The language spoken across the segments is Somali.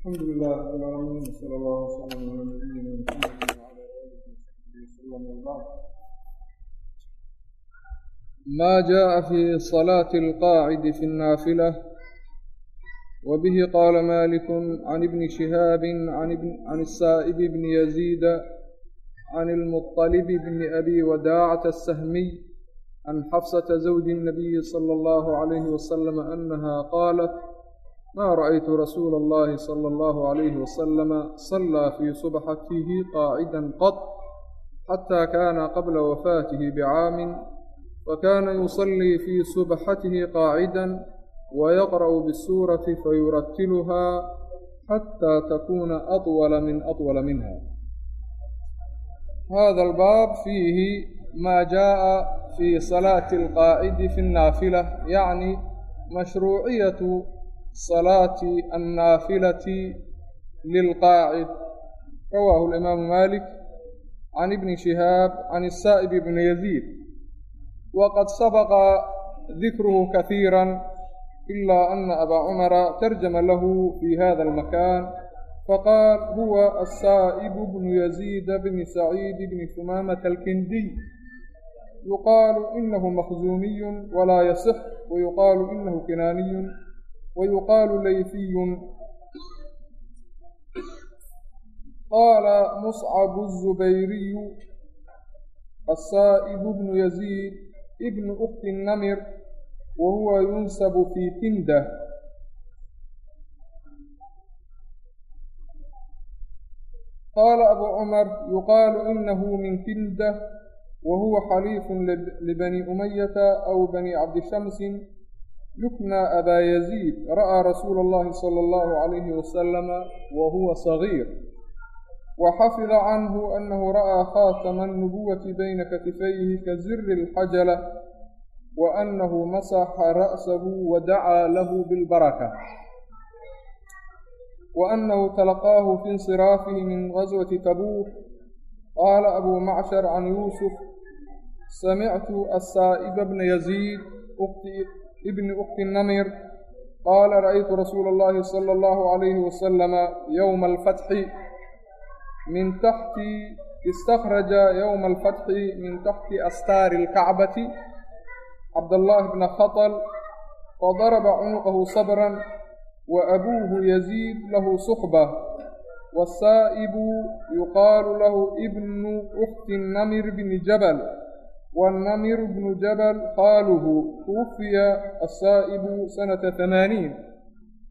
الحمد لله رب العالمين وصلى الله وسلم على نبينا محمد وعلى اله وصحبه وسلم وبعد ما جاء في صلاة القاعد في النافلة وبه قال مالك عن ابن شهاب عن, ابن عن السائب بن يزيد عن المطلب بن أبي وداعة السهمي عن حفصة زوج النبي صلى الله عليه وسلم أنها قالت maa ra'aytu rasuula اllahi salى اllahu عalayhi wasalama sallaa fii subxatihi qaacidan qad xataa kaana qabla wafaatihi bicaamin fakaana yusallii fii subxatihi qaacida wayaqra'u bisuurati fayuratiluhaa xataa takuuna awala min awala minha hada albaab fiihi maa jaaءa fii salaati اlqaacidi fi اnnaafila yacni mashruuciyatu النافلة يعني مشروعية صلاة النافلة للقاعد رواه الإمام مالك عن ابن شهاب عن السائب بن يزيد وقد سبق ذكره كثيرا إلا أن أبا عمر ترجم له في هذا المكان فقال هو السائب بن يزيد بن سعيد بن ثمامة الكندي يقال إنه مخزومي ولا يصح ويقال إنه كناني ويقال ليثي قال مصعب الزبيري السائب بن يزيد ابن أخت النمر وهو ينسب في كندة قال أبو عمر يقال إنه من كندة وهو حليف لبني أمية أو بني yuknى abaa yaziid ra'aa rasuula اllahi salى اllahu عalayhi wasalama wa huwa sagiir وxafida canhu anahu ra'aa khaatama الnubuwati bayna katifayhi ka ziri اlxajala waanahu masaxa ra'sahu wadacaa lahu biاlbaraka وأنه تلقاه في انصرافه من غزوة تبوك قال أبو معشر عن يوسف سمعت السائب بن يزيد أخت ابن أخت النمر قال رأيت رسول الله صلى الله عليه وسلم يوم الفتح من تحت استخرج يوم الفتح من تحت أستار الكعبة عبد الله بن خطل وضرب عنقه صبرا وأبوه يزيد له صحبة والسائب يقال له ابن أخت النمر بن جبل والنمر بن جبل قاله توفي السائب سنة ثمانين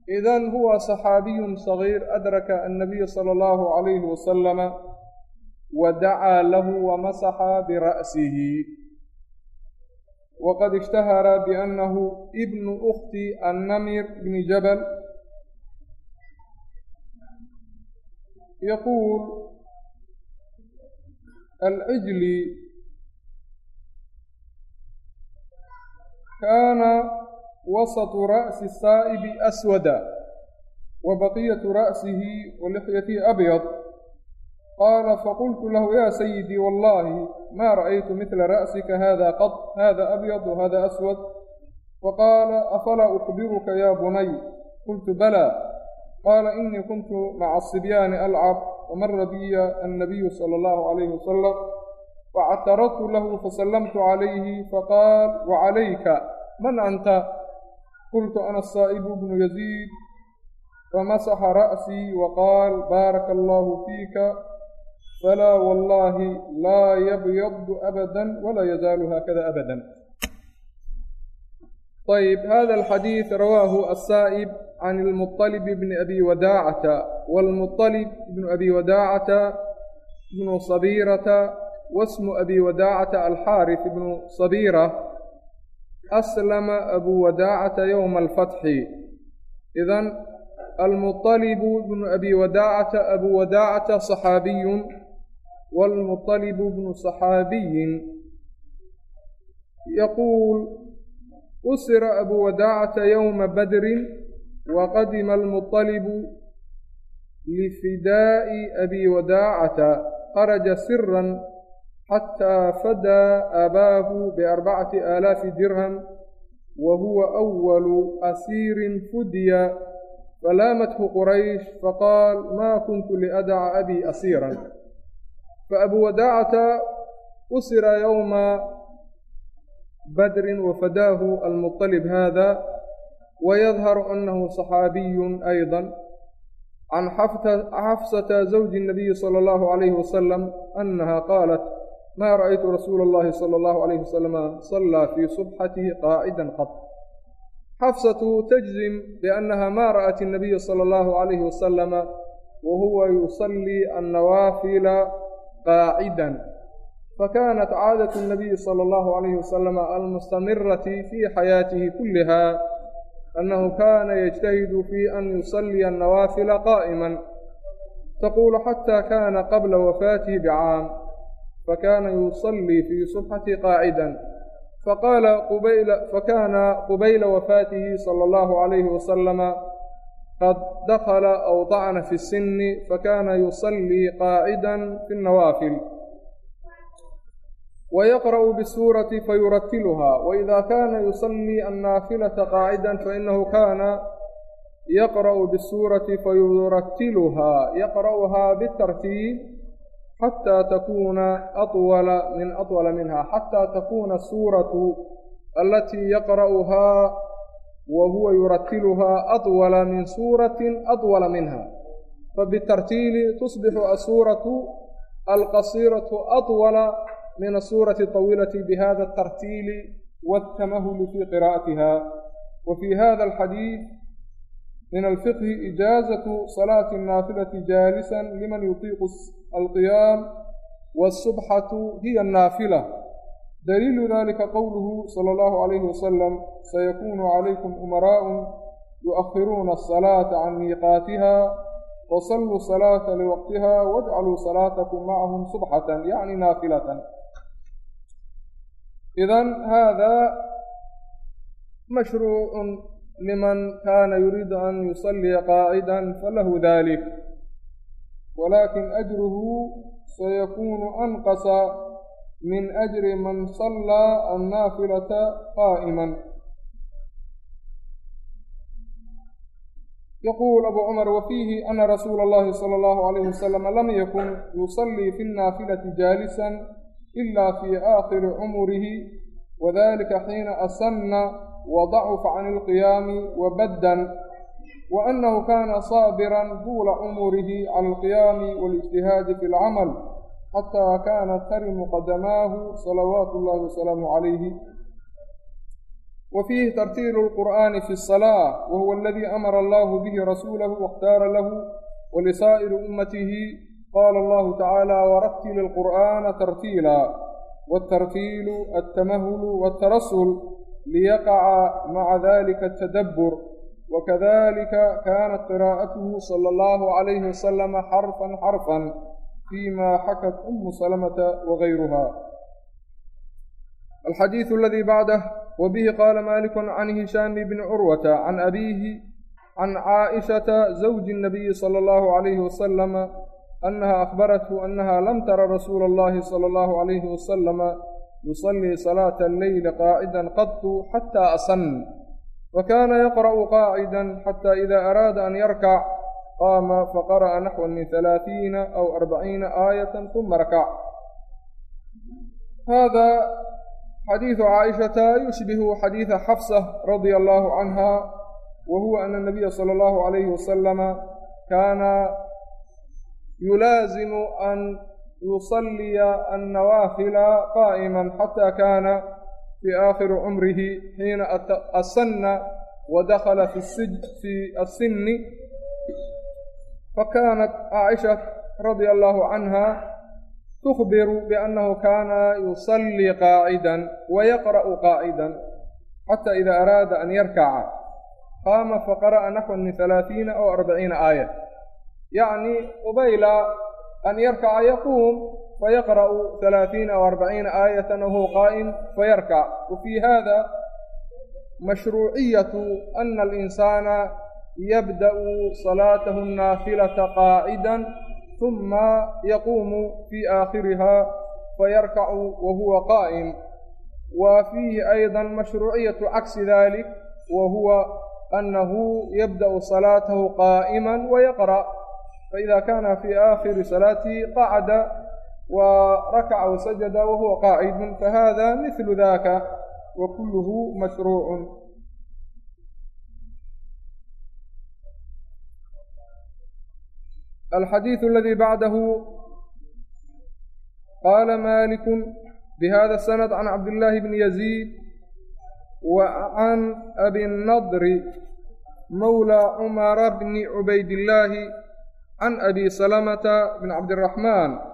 إذن هو صحابي صغير أدرك النبي صلى الله عليه وسلم ودعا له ومسح برأسه وقد اشتهر بأنه ابن أخت النمر بن جبل يقول العجلي كان وسط رأس السائب أسودا وبقية رأسه ولحيته أبيض قال فقلت له يا سيدي والله ما رأيت مثل رأسك هذا قط هذا أبيض وهذا أسود فقال أفلا أخبرك يا بني قلت بلى قال إني كنت مع الصبيان ألعب ومر بي النبي صلى الله عليه وسلم فاعترضت له فسلمت عليه فقال وعليك من أنت قلت أنا السائب بن يزيد فمسح رأسي وقال بارك الله فيك فلا والله لا يبيض أبدا ولا يزال هكذا أبدا طيب هذا الحديث رواه السائب عن المطلب بن أبي وداعة والمطلب بن أبي وداعة بن wasmu abi wadaacata alxaaris ibnu sabiira aslama abu wadaacata yowma alfatxi idan almuطalibu bnu abi wadaacata abu wadaacata صaxaabiyun wاlmuطalibu bnu صaxaabiyin yaquul usira abu wadaacata yowma badrin waqadima almuطalibu lifidaa'i abi wadaacata kharaja siran xataa fadaa aabaahu biarbacati aalaafi dirham wa huwa awalu asiirin fudiya falaamathu quraysh faqaal maa kuntu liadaca abii asiiran faabuu wadaacata usira yowma badrin wafadaahu almuطalib hada wayadharu anahu صaxaabiyu ayضa can xafsata zawji الnabiyi salى اllahu عalayh wasalam anaha qaalat ma ra'aytu rasuula اllahi salى اllahu عalayhi wasalama salaa fii subxatihi qaacida qad xafsatu tajzim biannaha ma ra'at الnabiya salى اllahu عalayhi wasalama wa huwa yusalii annawaafila qaacidan fakanat caadaة الnabiyi salى اllahu عalayhi wasalama almustamirati fi xayaatihi kuliha أنه كان يجتهد في أن يصلي النوافل قائما تقول حتى كان قبل وفاته بعام fakaana yusallii fii subxati qaacidan fakana qubayla wafaatihi sala allahu calayhi wasalama qad dakala aw dacna fi sinni fakana yusallii qaacida fi nawaafil ويقرأ بالسورة فيرتلها. وإذا كان يصلي النافلة قاعدا فإنه كان يقرأ بالسورة فيرتلها. يقرأها بالترتيل بالترتيب حتى تكون أطول من أطول منها حتى تكون السورة التي يقرأها وهو يرتلها أطول من سورة أطول منها فبالترتيل تصبح السورة القصيرة أطول من السورة الطويلة بهذا الترتيل والتمهل في قراءتها وفي هذا الحديث من الفقه إجازة صلاة النافلة جالسا لمن يطيق القيام والسبحة هي النافلة دليل ذلك قوله صلى الله عليه وسلم سيكون عليكم أمراء يؤخرون الصلاة عن ميقاتها وصلوا الصلاة لوقتها واجعلوا صلاتكم معهم سبحة يعني نافلة إذن هذا walaakin ajruhu sayakuunu anqasa min ajri man sallaa annaafilata qaa'iman yaquul abu cumar wafiihi ana rasuula اllahi salى اllahu عalayh wasalam lam yakun yusallii fi الnaafilati jaalisan ila fi aakhiri cumurihi wadalika xiina asana wadacufa can اlqiyaami wabaddan آخر عمره وذلك حين أسن وضعف عن القيام وبدا وأنه كان صابرا طول عمره على القيام والاجتهاد في العمل حتى كانت ترم قدماه صلوات الله وسلامه عليه وفيه ترتيل القرآن في الصلاة وهو الذي أمر الله به رسوله واختار له ولسائر أمته قال الله تعالى ورتل القرآن ترتيلا والترتيل wakadalika kaanat qiraa'atuhu sala allahu calayhi wasalama xarfan xarfan fima xakat umu salamata wagayruha alxadiidu aladii bacdah wabihi qaala maliku can hishaami bni curwata can abiihi can caaishata zawji الnabiyi salى allahu عalayhi wasalama annaha akhbarathu annaha lam tara rasuula اllahi salى allahu عalayhi wasalama yusallii salaata اlleyli qaacidan qadtu xata asan صلاة الليل قاعدا قط حتى أصن وكان يقرأ قاعدا حتى إذا أراد أن يركع قام فقرأ نحو من ثلاثين أو أربعين آية ثم ركع هذا حديث عائشة يشبه حديث حفصة رضي الله عنها وهو أن النبي صلى الله عليه وسلم كان يلازم أن يصلي fii aakhiri cumrihi xiina asanna wa dakhala fii asinni fakaanat caaisha radia allaahu canhaa tuhbiru biannahu kaana yusallii qaacidan wa yaqra'u qaacidan xata ida araada an yarkaca qaama faqara'a naxwan min halaaثiina aw arbaciina aaya yacni qubayla an yarkaca yaquum fayaqra'u halaaثiina aw arbaciina aayatan wahuwa qaa'im fayarkac wa fii hada mashruuciyatu ana alinsaana yabda'u salaatahu naafilata qaa'ida huma yaquumu fii aakhiriha fayarkacu wa huwa qaa'im wa fiihi ayda mashruuciyatu caksi dalik wa huwa anahu yabda'u salaatahu qaa'ima wayaqra' faida kana fii aakhiri salaatihi qacda وrكع وسجد وهو قاaعد فهذا مثل ذاka وكلh مشروع الحديث الذي بعده قال مالك بهذا السند عن عبد الله بن يزيد وعن أبي النضر مولى عمر بن عبيد الله عن أبي سلمة بن عبد الرحمن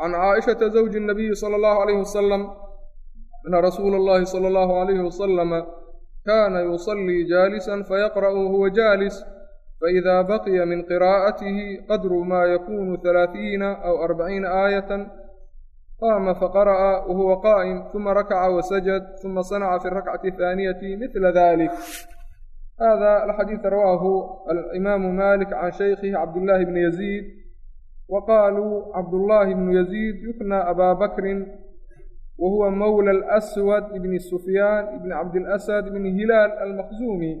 عن عائشة زوج النبي صلى الله عليه وسلم أن رسول الله صلى الله عليه وسلم كان يصلي جالسا فيقرأ وهو جالس فإذا بقي من قراءته قدر ما يكون ثلاثين أو أربعين آية قام فقرأ وهو قائم ثم ركع وسجد ثم صنع في الركعة الثانية مثل ذلك هذا الحديث رواه الإمام مالك عن شيخه عبد الله بن waqaaluu cabdullaahi bnu yaziid yuknaa abaa bakrin wa huwa mowla alaswad ibni sufyaan ibni cabdilasad ibni hilaal almaqsuumi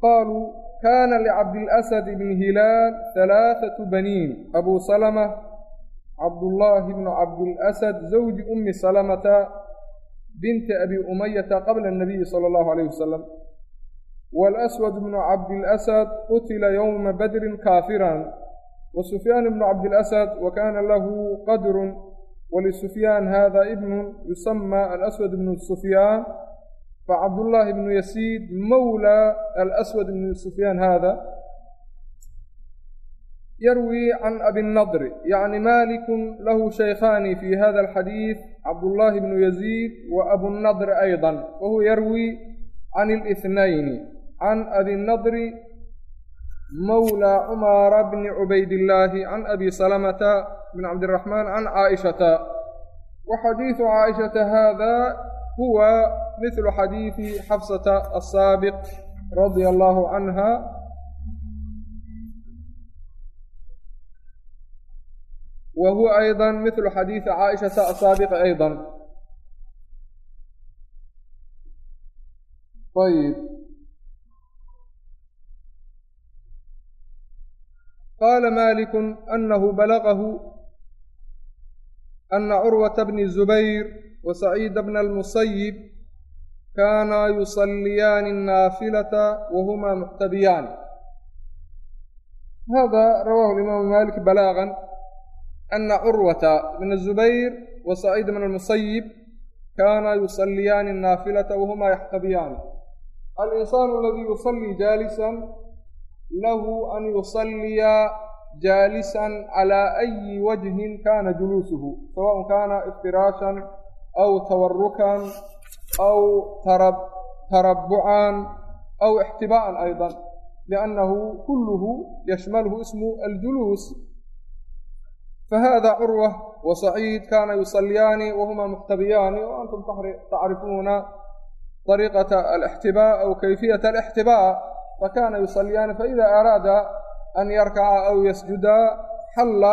qaaluu kaana licabdilasad ibni hilaal halaathatu baniin abuu salama cabdullaahi bnu cabdilasad zawji ummi salamata binti abi umayata qabla anabiyi sala allahu calayh wasalam walaswad bnu cabdilasad qutila yowma badrin kaafiran عبد الأسد قتل يوم بدر كافرا وسفيان بن عبد الأسد وكان له قدر ولسفيان هذا ابن يسمى الأسود بن سفيان فعبد الله بن يسيد مولى الأسود بن سفيان هذا يروي عن أبي النضر يعني مالك له شيخان في هذا الحديث عبد الله بن يزيد وأبو النضر أيضا وهو يروي عن الاثنين عن أبي النضر مولى عمر بن عبيد الله عن أبي سلمة بن عبد الرحمن عن عائشة وحديث عائشة هذا هو مثل حديث حفصة السابق رضي الله عنها وهو أيضا مثل حديث عائشة السابق أيضا طيب قال مالك أنه بلغه أن عروة بن الزبير وسعيد بن المسيب كانا يصليان النافلة وهما محتبيان هذا رواه الإمام مالك بلاغا أن عروة بن الزبير وسعيد بن المسيب كانا يصليان النافلة وهما يحتبيان الإنسان الذي يصلي جالسا له lahu an yusalliya jaalisan calaa ayi wajhin kana juluusuhu sawaءn kana iftiraashan aw tawarukan aw tarabbucan aw ixtibaa'an ayضa liannahu kulluhu yashmalhu ismu aljuluus fahada curwa وسعيد كان يصليان وهما محتبيان وأنتم تعرفون طريقة الاحتباء أو كيفية الاحتباء فكان يصليان فإذا أراد أن يركع أو يسجد حل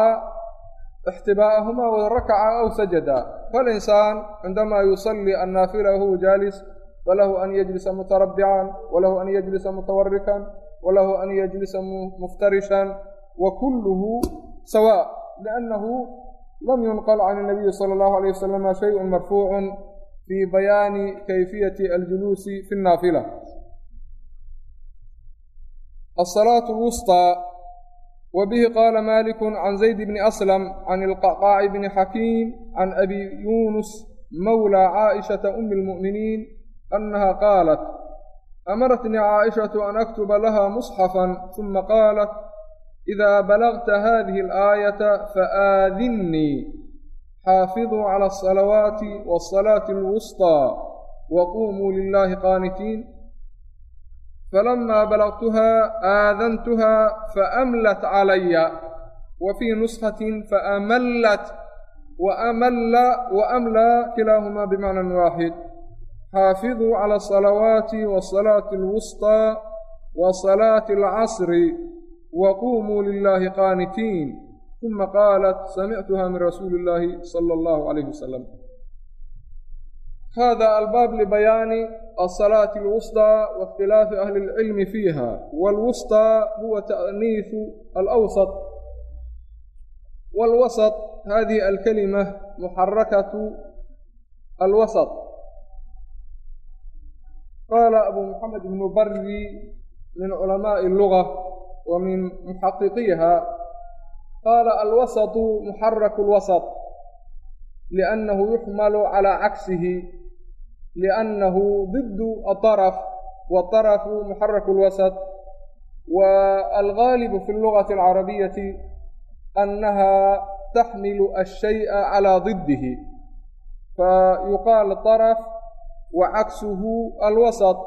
احتباءهما وركع أو سجدا فالإنسان عندما يصلي النافلة وهو جالس فله أن يجلس متربعا وله أن يجلس متوركا وله أن يجلس مفترشا وكله سواء لأنه لم ينقل عن النبي صلى الله عليه وسلم شيء مرفوع في بيان كيفية الجلوس في النافلة الصلاة الوسطى وبه قال مالك عن زيد بن أسلم عن القعقاع بن حكيم عن أبي يونس مولى عائشة أم المؤمنين أنها قالت أمرتني عائشة أن أكتب لها مصحفا ثم قالت إذا بلغت هذه الآية فآذني حافظوا على الصلوات والصلاة الوسطى falamaa balaqtuhaa aadantuhaa faamlat calaya wa fii nuskatin faamallat waamalla waamlaa kilaahumaa bimacnan waaxid xaafiduu cala asalawaati wasalaati alwusطaa wa salaati alcasri wa quumuu lilaahi qaanitiin uma qaalat samictuha min rasuuli illaahi sala allahu calayhi wasalam hada albaab libayaani asalaati alwusطى waاkhtilaafi ahli اlcilmi fiiha wاlwusطى huwa ta'niiثu alأwsط wاlwasط hadihi alkalima muxarakatu alwasط qaala abu moxamed ibnu bari min culamaaءi اlluga wa min muxaqiqiha qaala alwasaطu muxaraku اlwasaط liannahu yuxmalu calaa caksihi liannahu diddu aaraf waarafu muxaraku lwasat waalgaalibu fi lugati alcarabiyati annaha taxmilu ashayءa calaa didihi fayuqaal araf wacaksuhu alwasat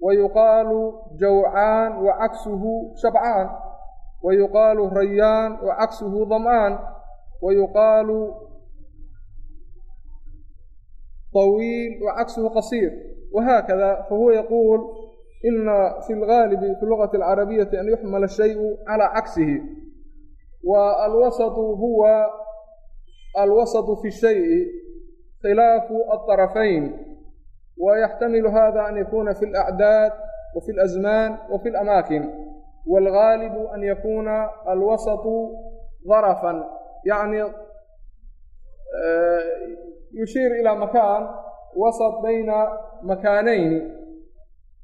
wayuqaalu jawcaan wacaksuhu shabcaan wayuqaalu rayaan wacaksuhu dam'aan wayuqaalu طwiil وcagسhu qaصيir وhakada fahuwa yquul ina fi اlغاalibi fi lugaةi الcarabiyaةi an yuxmala shayءu calى cagsihi wa alwasaطu huwa alwasaطu fi الshayءi khilaafu الطarafayn وyxtamilu hada an yakuna fi اlأcdaad وfi اlأزmaan وfi اlأmaakin wاlغaalibu an yakuna alwasaطu ضarفa yani يعني يشير إلى مكان وسط بين مكانين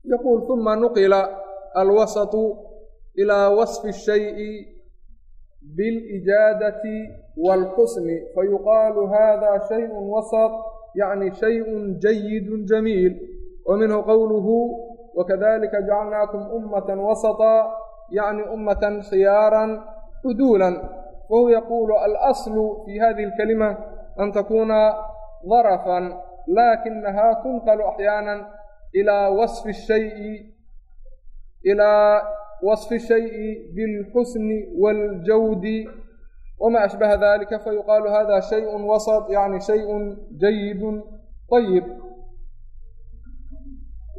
يقول ثم نقل الوسط إلى وصف الشيء بالإجادة والحسن فيقال هذا شيء وسط يعني شيء جيد جميل ومنه قوله وكذلك جعلناكم أمة وسطا يعني أمة خيارا عدولا وهو يقول الأصل في هذه الكلمة أن تكون ظرفا لakinha تنqل أحyاaنا إlى وصف الشhayءi إlى وصف الشhayءi bالxusن والjawd وma أشبه ذلika fayuqال hda شhayء وسط yعnي شhayء جaيد طyب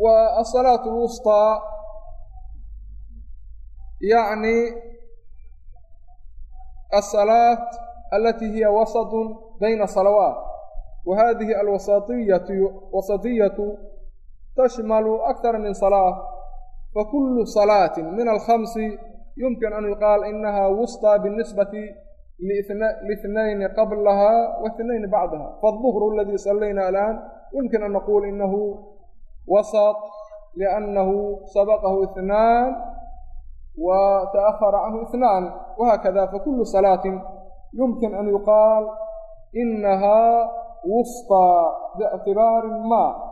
و الصلاaة الوسطى yعnي الصلاaة اlatي hiya وسط بyn الصلوات wa hadihi alwasaiyatu wasatiyatu tashmalu akthara min salaa fakulu salaatin min alkhamsi yumkin an yuqaal inaha wustaa binisbati lاثنayn qablaha wاثnayn bacdaha faالظuhr aladi salayna alaan yumkin an naqul inahu wasط lأnnahu sabqahu اثnaan wa taأhara canhu اثnaan whakada fakulu salaaةi yumkin an yuqaal inaha وسطى باعتبار ما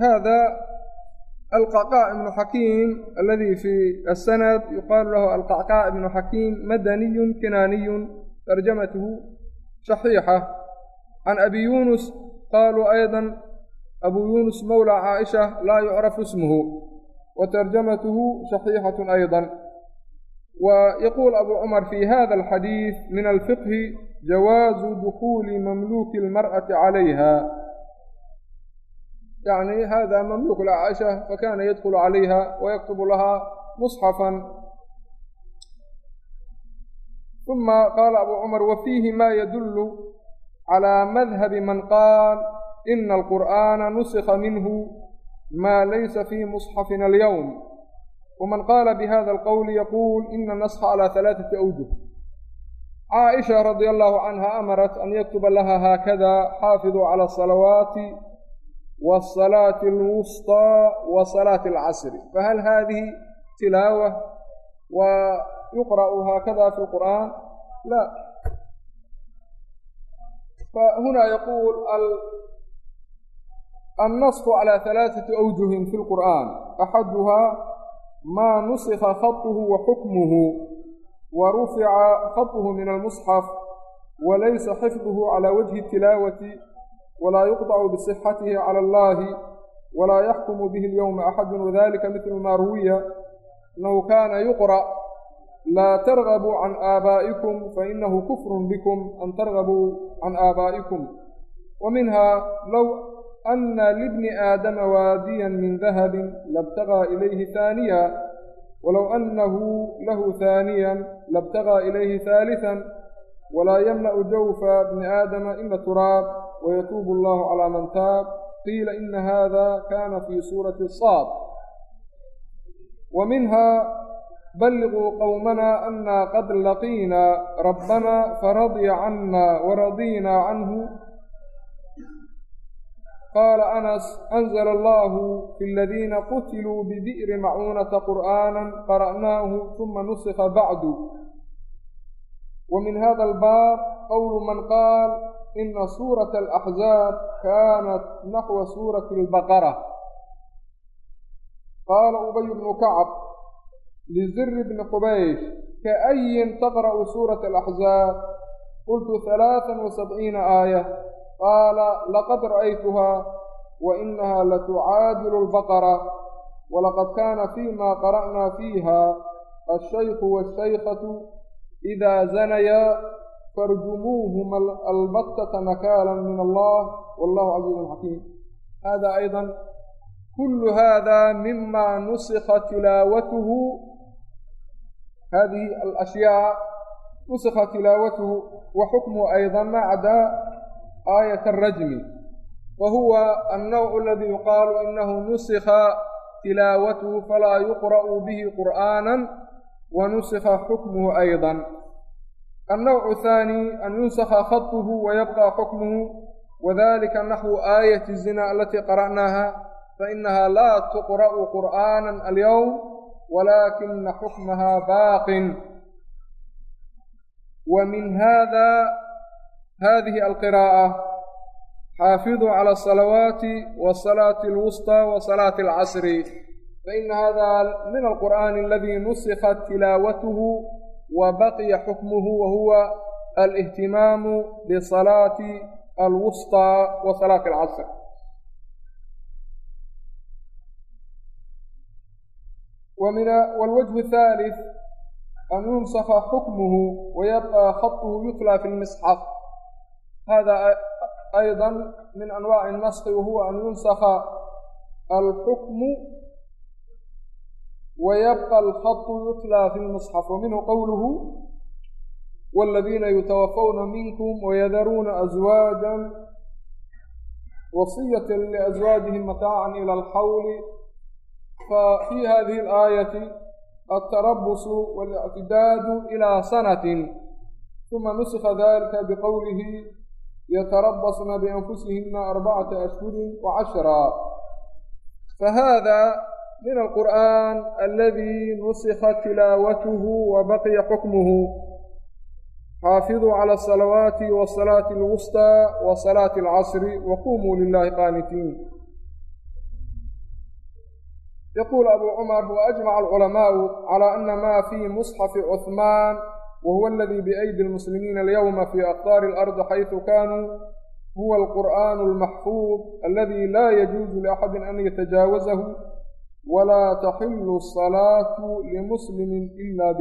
هذا القعقاع بن حكيم الذي في السند يقال له القعقاع بن حكيم مدني كناني ترجمته صحيحة عن أبي يونس قالوا أيضا أبو يونس مولى عائشة لا يعرف اسمه وترجمته صحيحة أيضا ويقول أبو عمر في هذا الحديث من الفقه جواز دخول مملوك المرأة عليها يعني هذا مملوك لعائشة فكان يدخل عليها ويكتب لها مصحفا ثم قال أبو عمر وفيه ما يدل calaa madhabi man qaal ina alqur'aana nusikha minhu ma laysa fii musxafina alyowm waman qaala bihada alqowli yaquul ina naskha calaa halaaثati awjuh caaisha radia allahu canha amarat an yaktuba laha haakada xaafiduu cala asalawaati waasalaati alwusطaa wa salaati alcasri fahal hadihi tilaawa wa yuqra'u haakada fi lqur'aan la فهنا يقول النص على ثلاثة أوجه في القرآن أحدها ما نسخ خطه وحكمه ورفع خطه من المصحف وليس حفظه على وجه التلاوة ولا يقطع بصحته على الله ولا يحكم به اليوم أحد وذلك مثل ما روي أنه كان يقرأ لا ترغبوا عن آبائكم فإنه كفر بكم أن ترغبوا عن آبائكم ومنها لو ana libni aadama waadiyan min dahabin labtagaa ilayhi haaniya walow annahu lahu haaniyan labtagaa ilayhi haalisan walaa yamna'u jawfa bni aadama ila turaab wayatuubu allahu calaa man taab qiila ina hada kana fi suurati saad wa minha balliquu qowmana ana qad laqiina rabbana faradya cana waradina canhu qaala anas anzla allahu fi aladiina qutiluu bibi'ri macuunata qur'aana qara'naahu uma nusikha bacdu wa min hada albaab qowlu man qaal ina suurata alaxzaab kaanat naxwa suurati albaqara qaala ubay bnu kacb qubaysh kaayin taqra'u suurata alaxzaab qultu halaatan wa sabciina aaya qaala laqad ra'aytuhaa wa inaha latucaadilu albaqara walaqad kaana fima qara'naa fiiha alshaykhu waashaykhatu idaa zanayaa farjumuuhuma albattata nakaalan min allah wallahu casiizun xakiim hada ayضa kulu hada mima nusikha tilaawatuhu hadihi alashyaa nusikha tilaawatuhu wa xukmuhu ayضa macda aayat alrajmi wa huwa annawcu aladii yuqaalu inahu nusikha tilaawatuhu falaa yuqra'u bihi qur'aana wa nusikha xukmuhu ayضa النوع الثاني أن ينسخ خطه ويبقى حكمه وذلك نحو آية الزنا التي قرأناها فإنها لا تقرأ قرآنا walaakina xukmaha baaqin wa min hada hadihi alqiraa'a xaafiduu cala asalawaati wasalaati alwusطى wasalaati alcasri faina hada min alqur'ani aladi nusikat tilaawatuhu wa baqiya xukmuhu wahuwa alihtimaamu bisalaati alwusطى wasalaati alcasr والوجه الثالث أن ينسخ حكمه ويبقى خطه يتلى في المصحف هذا أيضا من أنواع النسk وhuوa an yunسka الxukm وyبقى الخط يتلى في المصxف وminhu qwlه والذina يتوفون منكم ويذرون أزواجا وصية لأزواجهم متاعا إلى الحول إلى الحول ففي هذه الآية التربص والاعتداد إلى سنة ثم نسخ ذلك بقوله يتربصن بأنفسهن أربعة أشهر وعشرا فهذا من القرآن الذي نسخ تلاوته وبقي حكمه حافظوا على الصلوات والصلاة الوسطى وصلاة العصر وقوموا لله قانتين يقول أبو عمر وأجمع العلماء على أن ما في مصحف عثمان وهو الذي بأيدي المسلمين اليوم في أقطار الأرض حيث كانوا هو القرآن المحفوظ الذي لا يجوز لأحد أن يتجاوزه ولا تحل الصلاة لمسلم إلا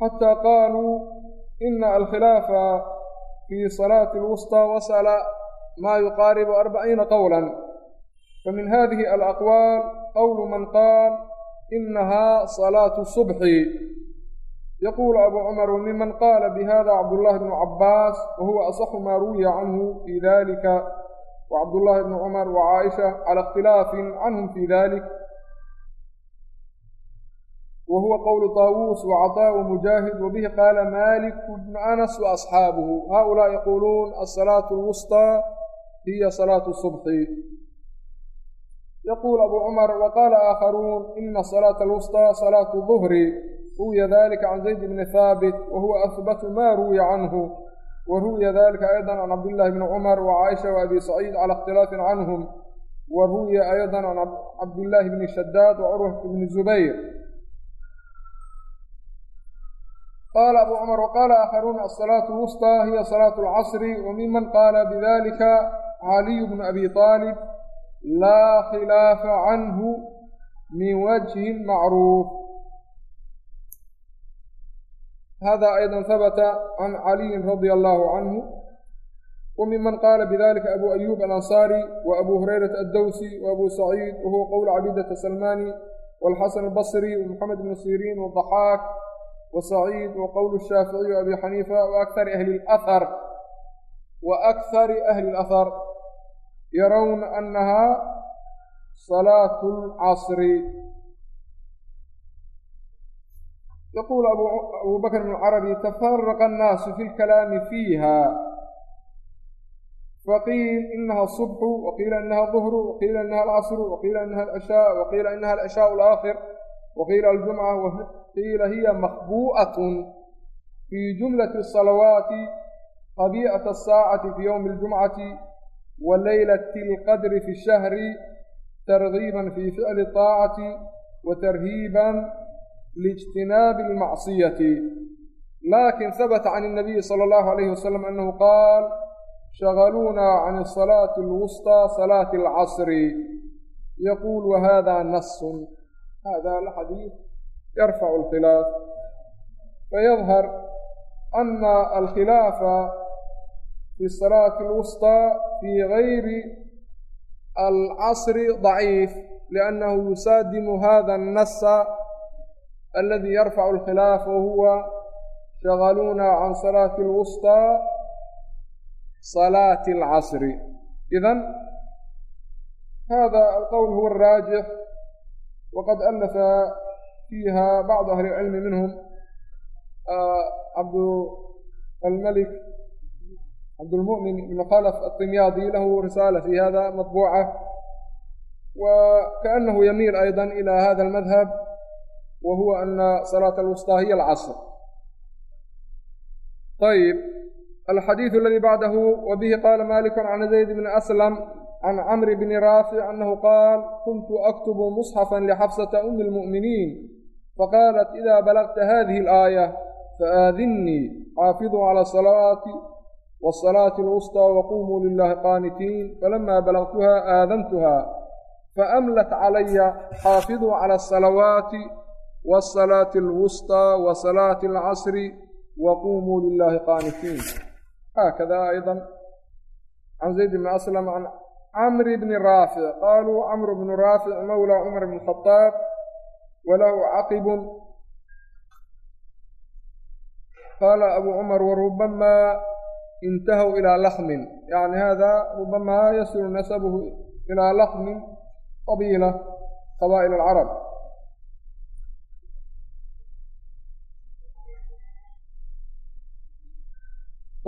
xataa qaaluu ina alkhilaafa fii salaati alwustaa wasala maa yuqaaribu arbaciina qowlan famin hadihi alaqwaal qowlu man qaal inaha salaatu subxi yaquulu abu cumaru miman qaala bihada cabdullaahi bnu cabbaas wa huwa asaxu maa ruwiya canhu fii dalika wacabdullaahi bni cumar wacaaisha cala ikhtilaafin canhum fii dalik wa huwa qowlu taawuus wa cataau mujaahid wa bihi qaala maliku bnu anas wa asxaabuhu haulaa yaquuluun asalaatu lwusطىa hiya salaatu subxi yaquul abu cumar wa qaala aakharuun ina salaata alwusطىa salaatu duhri ruwiya dalika can zayd bni haabit wa huwa ahbatu ma ruwiya canhu wa ruwiya dalika ayضa can cabdillahi bni cumar wa caaisha wa abi saciid cala اkhtilaafin canhum wa ruwiya ayضa can cabdillaahi bni shadaad wa curwat bni zubayr الزبير قال أبو عمر وقال آخرون الصلاة الوسطى هي صلاة العصر وممن قال بذلك علي بن أبي طالب لا خلاف عنه min wajhin macruuf hada ayضa habta can caliyin radia allahu canhu وممن قال بذلك أبو أيوب الأنصاري وأبو هريرة الدوسي وأبو سعيد وهو قول عبيدة السلماني والحسن البصري ومحمد بن سيرين والضحاك وسعيد وqول الشhاaفiعي وأbي xنيiفة وأkثr أهلi اأr وأkثr أهل الأثر يرون أنها صلاة العصر يقول أبو بكر بن الcربي تفرق الناس في الكلام فيها فقيل إنها الصبح وقيل إنها الظهر وقيل إنhا الcصر وقيل إنhا العشhاء وقيل إنhا العشhاء الآkخر waqiila aljumca waqiila hiya maqbu'atun fii jumlati asalawaati tabiicata asaacati fi yowmi اljumcati wa leylati اlqadri fi shahri targiiban fi ficli طaacati wa tarhiiban liijtinaabi اlmacsiyati laakiin habata can الnabiyi salى اllahu alayhi wasalam annahu qaal shagaluunaa can salaati اlwusطى salaati اlcasri yaquul wahada nasun هذا الحديث يرفع الخلاف فيظهر أن الخلاف في الصلاة الوسطى في غير العصر ضعيف لأنه يسادم هذا النص الذي يرفع الخلاف وهو شغلونا عن صلاة الوسطى صلاة العصر إذا هذا القول هو الراجح wqad alafa fiiha bacdu ahli lcilmi minhum cabdalmalik cabdulmu'min ibn khalf atimyaadi lahu risaala fi hada maطbuuca wakaأnahu yamiil ayضa ilى hada اlmadhab wa huwa ana salaaة اlwusطى hiy alcasr ayb alxadiiث aladi bacdahu wa bihi qala malik can zayd bn aslm can camri bni raafic annahu qaal kuntu aktubu musxafan lixafsata umi lmu'miniin faqaalat ida balagta hadihi alaaya faaadinnii xaafiduu cala asalawaati waasalaati alwusطىa waqumuu lilahi qaanitiin falama balagtuha aadantuha faamlat calaya xaafiduu cala asalawaati waasalaati alwusطىa wasalaati alcasri waqumuu lilahi qaanitiin haakada ayضa can zayd bni aslam camri bni raafic qaluu camru bnu raafic mawla cumar bn khadaab walahu caqibun qaala abu cumar warubama intahaw ilaa lakmin yani hada rubama yasilu nasabuhu ilaa lakmin qabiila qabaa'il alcarab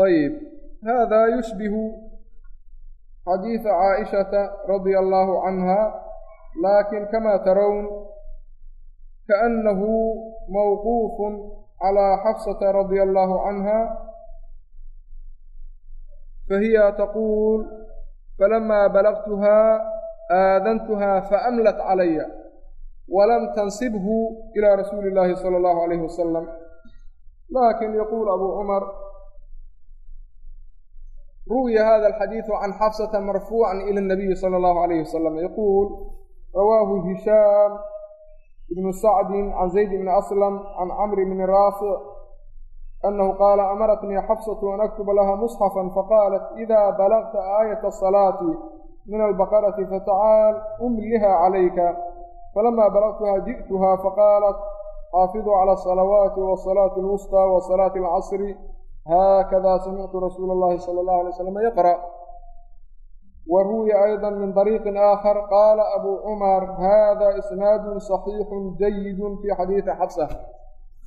ayb hada yushbihu xadiida caaishata radia allahu canha lakin kama tarown kaأnahu mawquufun calى xafsata radia allahu canha fahiya taquul falama balagtuha aadantuha faamlat calaya walam tansibhu ilى rasuuli اllahi salى اllahu alayh wasalam lakin yaquul abu cumar ruwiya hada alxadiidu can xafsata marfuucan ila اnabiyi sala allahu alayhi wasalam yaquul rawaahu hishaam ibnu sacdin can zayd bni aslam can camri bni raafic anahu qaala amaratnii xafsatu an aktuba laha musxafan faqaalat ida balagta aayata asalaati min albaqarati fatacaal umliha calayka falama balagtuha ji'tuha faqaalat xaafiduu cala asalawaati wasalaati alwusطى wasalaati alcasri haakada samictu rasuula اllahi salى اllahu alay slam yaqra wa ruwiya ayضa min طariiqi aakhar qaala abu cumar hada isnaadu صaxiixu jayidu fi xadiidi xabsa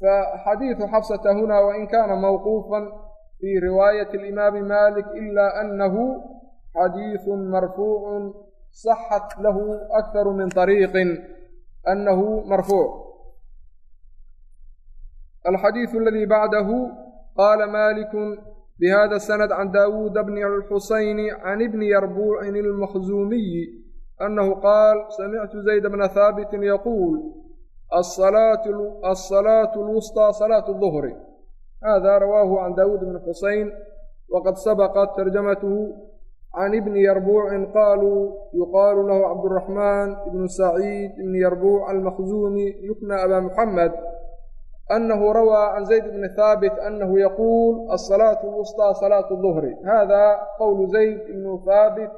faxadiidu xabsata huna wain kana mawquufa fi riwaayati اlimaami malik ila anahu xadiidu marfuucu saxat lahu akharu min طariiqin anahu marfuuc alxadiiu aladii bacdahu qaala malikun bihada sanad can daawuuda bni alxusayni can ibni yarbuucin almakhzuumiyi annahu qaal samictu zayd bna haabitin yaquul alsalaatu alwusطى salaatu duhri hada rawaahu can daawuud bni xusayn waqad sabaqat tarjamatuhu can ibni yarbuucin qaaluu yuqaalu lahu cabduraxmaan ibnu saciid ibni yarbuuc almakhzuumi yukna abaa muxamed أنه روى عن زيد بن ثابت أنه يقول الصلاة الوسطى صلاة الظهر هذا قول زيد بن ثابت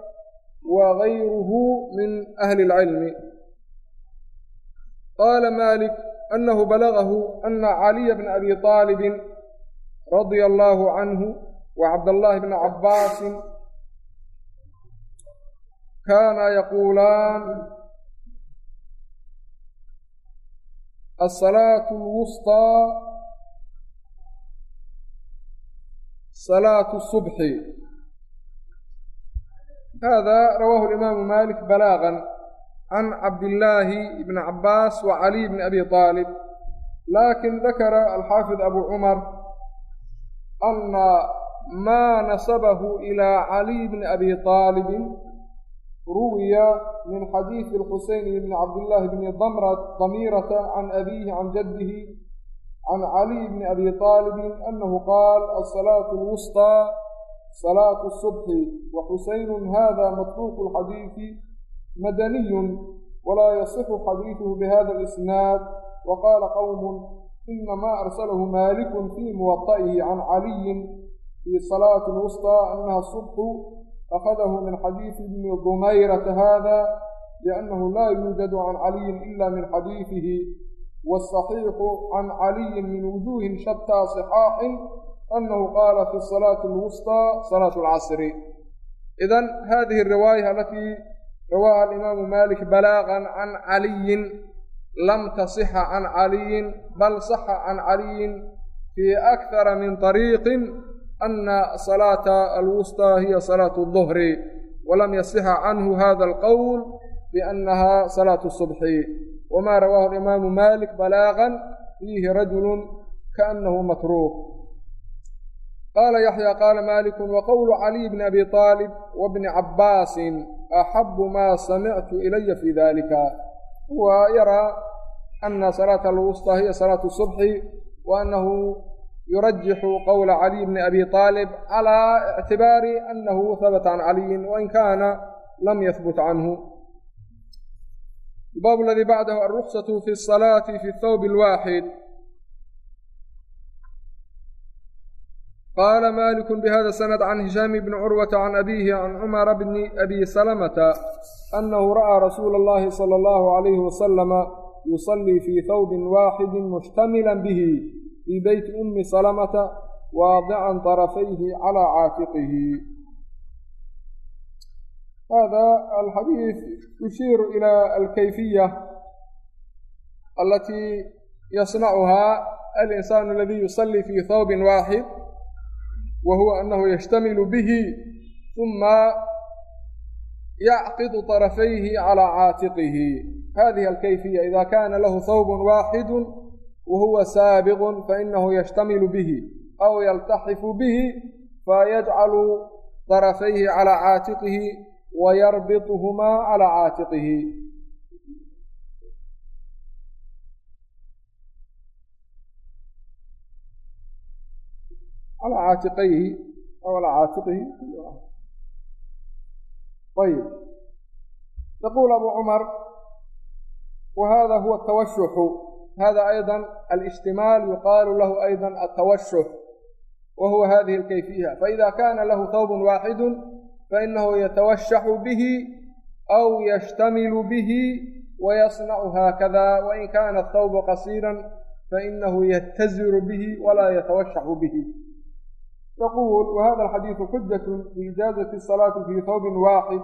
وغيره من أهل العلم قال مالك أنه بلغه أن علي بن أبي طالب رضي الله عنه وعبد الله بن عباس كان يقولان yaquulaan الصلاة الوسطى صلاة الصبح هذا رواه الإمام مالك بلاغا عن عبد الله بن عباس وعلي بن أبي طالب لكن ذكر الحافظ أبو عمر أن ما نسبه إلى علي بن أبي طالب ruwiya min xadiidi xuseyn bn cabdillaahi bni damirata can abiihi can jaddihi can caliy bni abi aalibin annahu qaal asalaatu lwusطىa salaatu subxi wa xuseynun hada matruuku lxadiidi madaniyun walaa yasixu xadiiduhu bihada alisnaad wa qaala qowmun inamaa arsalahu maalikun fii muwaطa'ihi can caliyin fii salaati lwusطىa annaha subxu akhadahu min xadiidi ibni dumayrata hada liannahu laa yuujadu can caliyin ila min xadiidihi wاsaxiixu can caliyin min wujuhin shataa صixaaxin anahu qaala fi salaati اlwusطىa salaat اlcasri idan hadihi riwaaya alatii rawaaha alimaamu malik balaaqan can caliyin lam tasixa can caliyin bal saxa can caliyin fii akthara min طariiqin ana salaata alwusطى hiya salaatu الظhri walam yasixa canhu hada alqowl biannaha salaatu الصubxi wma rawaahu imaamu malik balaaga fiihi rajulu kaanahu matruuk qaala yaxya qaala maliku waqowlu caliy bni abi طaalib wabni cabbaasin axabu ma samictu ilaya fi dalika huwa yaraa ana salaata alwusطى hiya salaatu الصubxi wa anahu yurajixu qowla caliy bni abi aalib calaa ictibaari anahu habata can caliyin wain kaana lam yahbut canhu الbاb اldي bعdh الرksة fي الصلاaة fي الthوb الواxid qala malik bhda sند عn هiشhاm بn curwة عn أbيه عn cmر bn أbي سلمةa أنhu rأى رasuul الlahi slى الlه عlيه وsلم يصلي fي thوb waaxid mجتmla bه fii beyti ummi salamata waadican طarafayhi calaa caatiqihi hada alxadiid yushiiru ila alkayfiya alatii yasnacuhaa alinsaan aladii yusalii fi thawbin waaxid wa huwa anahu yashtamilu bihi uma yacqidu طarafayhi calaa caatiqihi hadihi alkayfiya ida kana lahu thawb waaxidu wahuwa saabiqun fainahu yashtamilu bihi aw yaltaxifu bihi fayajcalu darafayhi calaa caatiqihi wayarbituhumaa calaa caatiqihi calaa caatiqayhi aw calaa caatiqihi ayib yaquul abu cumar wa hada huwa tawashuxu hada ayضa alاجtimaal yuqaalu lahu ayضa aلtawashuh wa huwa hadihi اlkayfiya faida kana lahu thawb waaxid fainahu yatawashaxu bihi aw yashtamilu bihi wayasnacu haakada wain kana athawbu qasiira fainahu yataziru bihi walaa yatawashaxu bihi yaquul wahada alxadiidu xujatu biijaazati الsalaati fii thawbin waaxid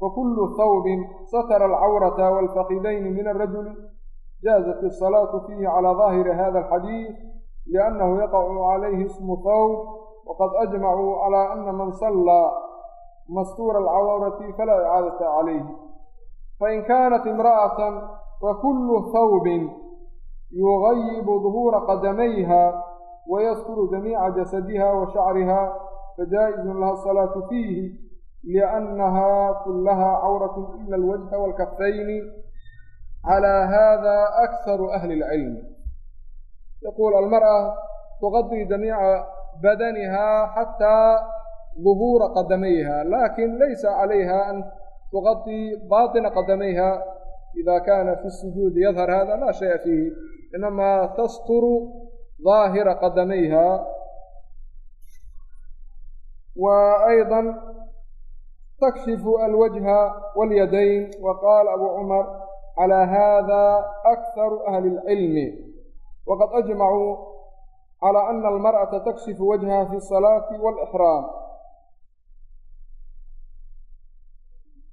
fakulu thawbin satara alcawrata walfaqidayni min arajuli jaazat الsalaatu fiihi calى ظaahiri hada alxadiid liannahu yaqacu calayhi ismu hawb waqad ajmacuu calى ana man sallaa mastuura alcawrati falaa icaadata calayh fain kaanat imra'atan fakulu hawbin yugayibu duhuura qadamayha wayaskuru jamiica jasadiha wa shacriha fajaa'izun laha asalaatu fiihi liannaha kulaha cawratu ila alwajha walkafayni calaa haadaa akharu ahli ilcilmi yaquul almar'a tuqadii jamiica badanihaa xataa duhuura qadamayha laakiin laysa calayha an tuqadii baaطina qadamayha ida kana fi sujuudi yadhar hada la shaya fiihi inamaa tasturu daahira qadamayha wa ayضa takshifu alwajha waاlyadayn wa qaala abu cumar calى hada akharu ahli اlcilmi waqad ajmacuu calى ana almarأaةa takshifu wajhaha fi الصalaaةi wاlإxraam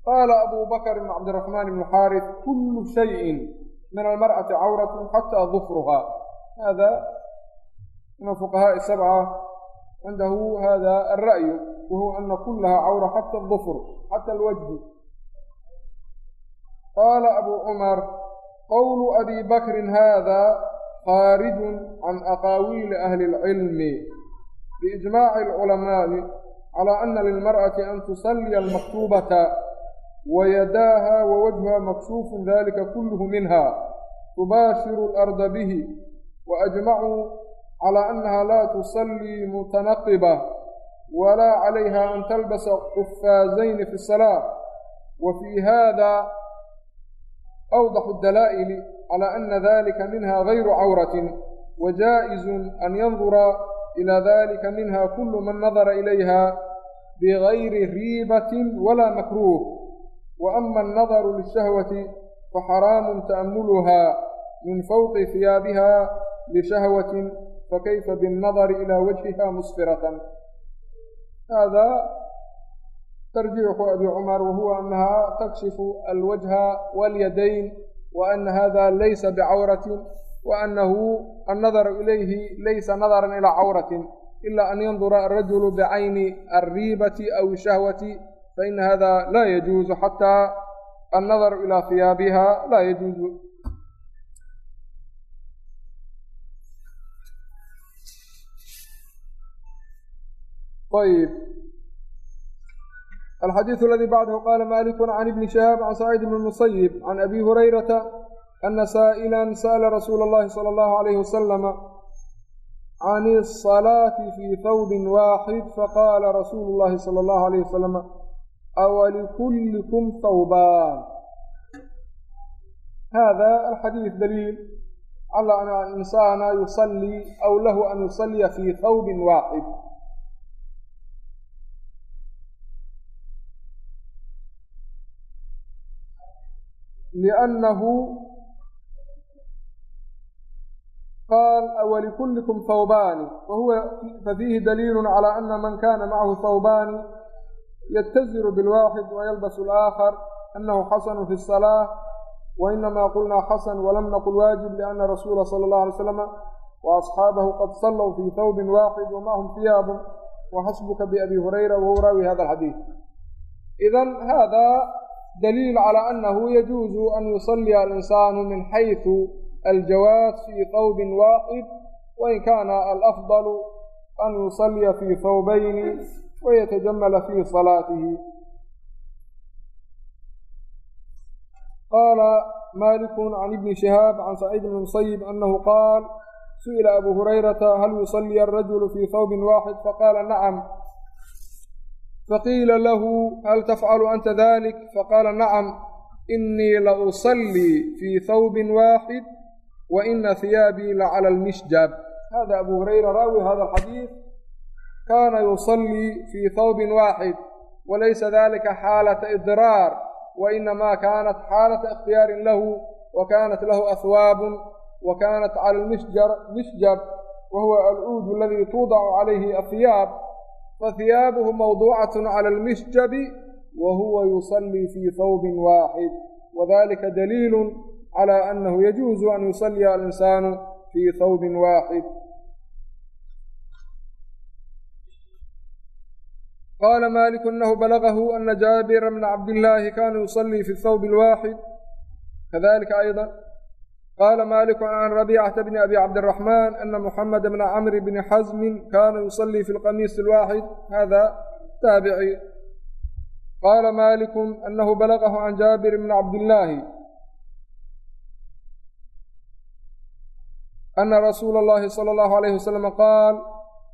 qaala abu bakr bn cabdiraxmaan bn xaarif kulu shayi min almarأaةi cawraة xatى dufruha hada min afuqahaaءi sabca cindahu hada alra'yu wahuwa ana kulaha cawra xata dufr xata alwajhu qaala abu cumar qowlu abi bakrin hada khaarijun can aqaawiili ahli اlcilmi biijmaaci alculamaa'i calى ana lilmar'ati an tusalliya almaktubata wayadaaha wawajhuha makshuufun dalika kulluhu minha tubaashiru اlarda bihi waajmacuu calى annaha laa tusallii mutanaqiba walaa calayha an talbasa qufaazayni fi الsalaa wa fii hada أوضح الدلائل على أن ذلك منها غير عورة وجائز أن ينظر إلى ذلك منها كل من نظر إليها بغير ريبة ولا مكروه وأما النظر للشهوة فحرام تأملها من فوق ثيابها لشهوة فكيف بالنظر إلى وجهها مسفرة هذا tarjiixu abi cumar wahuwa anaha takshifu alwajha walyadayn wa ana hada laysa bicawratin wa anahu annadaru ilayhi laysa nadaran ilaa cawratin ila an yandura arajulu bicayni alriibati aw shahwati faina hada laa yajuuzu xataa annadaru ilaa hiyaabiha laa yajuuzu ayb alxadiiث aladii bacdahu qaala maliku can ibni shihaab can saciid bni musayib can abi hurayrata ana saa'ila sa'la rasuula اllahi salى اllahu alayhi wasalama can الصalaati fii thawbin waaxid faqaala rasuulu اllahi salى اllahu alayh wasalama awalikullikum thawbaan hada alxadiid daliil cala an insaana yusalii aw lahu an yusaliya fii thawbin waaxid لأنه قال ولكلكم ثوبان وهو ففيه دليل على أن من كان معه ثوبان يتزر بالواحد ويلبس الآخر أنه حسن في الصلاة وإنما قلنا حسن ولم نقل واجب لأن رسول صلى الله عليه وسلم وأصحابه قد صلوا في ثوب واحد ومعهم ثياب وحسبك بأبي هريرة وهو راوي هذا الحديث إذا هذا daliil calى anahu yajuuzu an yusaliya alinsaanu min xayثu aljawaaz fii thawbin waaxid wain kana alafضal an yusaliya fii thawbayni ويتجمل في صلاته قال مالك عن ابن شهاب عن سعيد بن المسيب أنه قال سئل أبو هريرة هل يصلي الرجل في ثوب faqiila lahu hal tafcalu anta dalik faqaala nacam inii la usallii fii thawbin waaxid wa ina hiyaabii la cala almishjab hada abu hurayra raawi hada alxadiid kaana yusallii fii thawbin waaxid walaysa dalika xaalata idraar wainamaa kaanat xaalata ikhtiyaarin lahu wa kaanat lahu ahwaabun wa kaanat cala almishjar mishjab wa huwa aluudu aladii tuudacu calayhi ahiyaab fahiyaabuhu mawduucatun cala almishjabi wa huwa yusallii fii thawbin waaxid wadalika daliilun cala annahu yajuuzu an yusalliya alinsaanu fii thawbin waaxid qaala maliku anahu balagahu ana jaabira bna cabdillaahi kaana yusalii fi thawb alwaaxid kadalika ayضa qala maliku can rabicata bni abi cabdiraxman ana muxameda bna camri bni xasmin kana yusalii fi lqamiis alwaxid hada taabici qala maliku anahu balagahu can jaabir bni cabdillaahi ana rasuula اllahi salى اllahu alayh wasalam qaal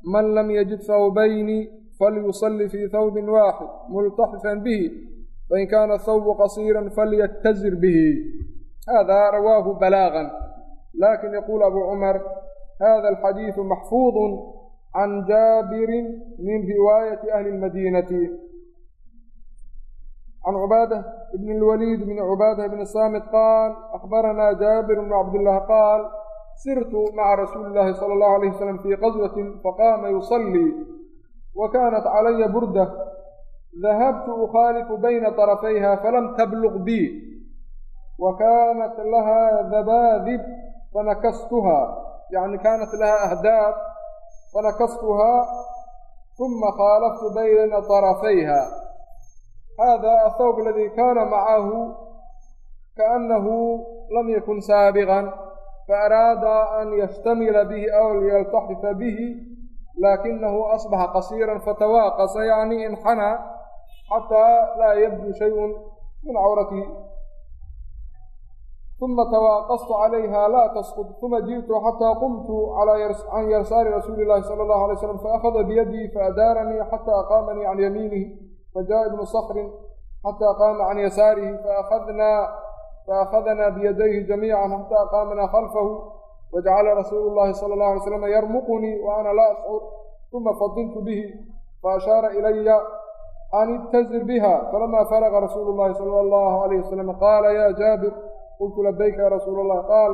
man lam yajid thawbayni falyusali fi thawbi waaxid multaxifan bihi fain kana thawbu qasiira falyatazir bihi hada rawaahu balaagan lakin yaquul abu cumar hada alxadiidu maxfuuظ can jaabirin min riwaayati ahli اlmadinati can cubaadah bn اlwaliid bn cubaadah bn saamit qaal akbarana jaabir bn cabdillah qaal sirtu maca rasuuli اllahi salى اllahu alayh wasalam fii qaswati faqaama yusalii wa kanat calaya burda dahabtu ukhaalifu bayna طarafayha falam tabluq bi wa kanat laha dabaadib fanakastuha yani kanat laha ahdaab fanakastuhaa uma khaalaftu bayna طarafayha hada athawb aladi kana macahu kaanahu lam yakun saabiqan faaraada an yashtamila bihi aw yaltaxifa bihi lakinahu asbaxa qasiira fatawaaqasa yani inxanaa xataa laa yabdu shayءu min cawratihi uma tawaaqastu calayha laa tasqud uma ji'tu xataa qumtu can yarsaari rasuuli illahi sala allahu alay slam faakhada biyadii faadaaranii xataa qaamanii can yamiinihi fajaaa ibnu sakrin xataa qaama can yasaarihi faakadnaa faakhadnaa biyadayhi jamiican xataa qaamanaa khalfahu wajacala rasuulu llahi sala allahu alay slam yarmuqunii wa ana laa ashcur uma fadiltu bihi faashaara ilaya an itazir biha falamaa faraqa rasuulu llahi sala allahu alayh wasalam qaala ya jaabir qultu labayka ya rasuula allah qaal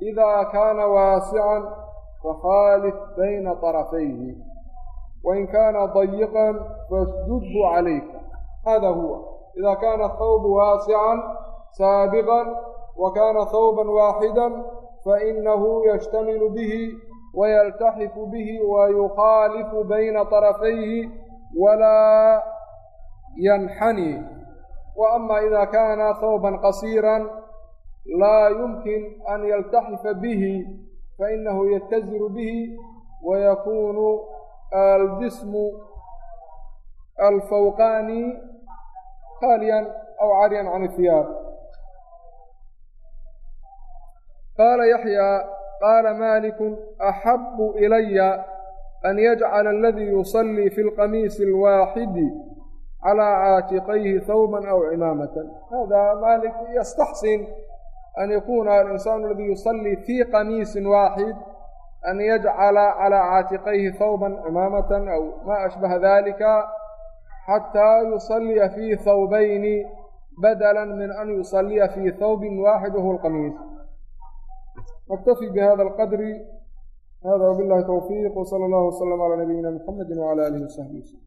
idaa kaana waasican fakhaalif bayna طarafayhi wain kaana dayiqan fasjudhu calayka hada huwa ida kaana thawbu waasican saabiqan wa kaana thawban waaxida fainahu yashtamilu bihi wayaltaxifu bihi wayukhaalifu bayna طarafayhi walaa yanxani wa ama ida kaana thawban qasiira laa yumkin an yaltaxifa bihi fainahu yataziru bihi wayakunu aljismu alfawqaani khaaliyan aw cariyan can ihiyaab qaala yaxyaa qaala maliku axabu ilaya an yajcala aladii yusallii fi lqamiisi alwaaxidi calaa caatiqayhi thawban aw cimaamatan hada malik yastaxsin an yakuna alinsaanu aladii yusallii fii qamiisin waaxid an yajcala calaa caatiqayhi thawban cimaamatan aw maa ashbaha dalika xataa yusalliya fii thawbayni badala min an yusalliya fii thawbin waaxid wahuwa alqamiis naktafi bihada alqadri hada wabillahi towfiiq wsala allahu wasalam calaa nabiyina muxamedi wcala aalihi wasaxbi waslm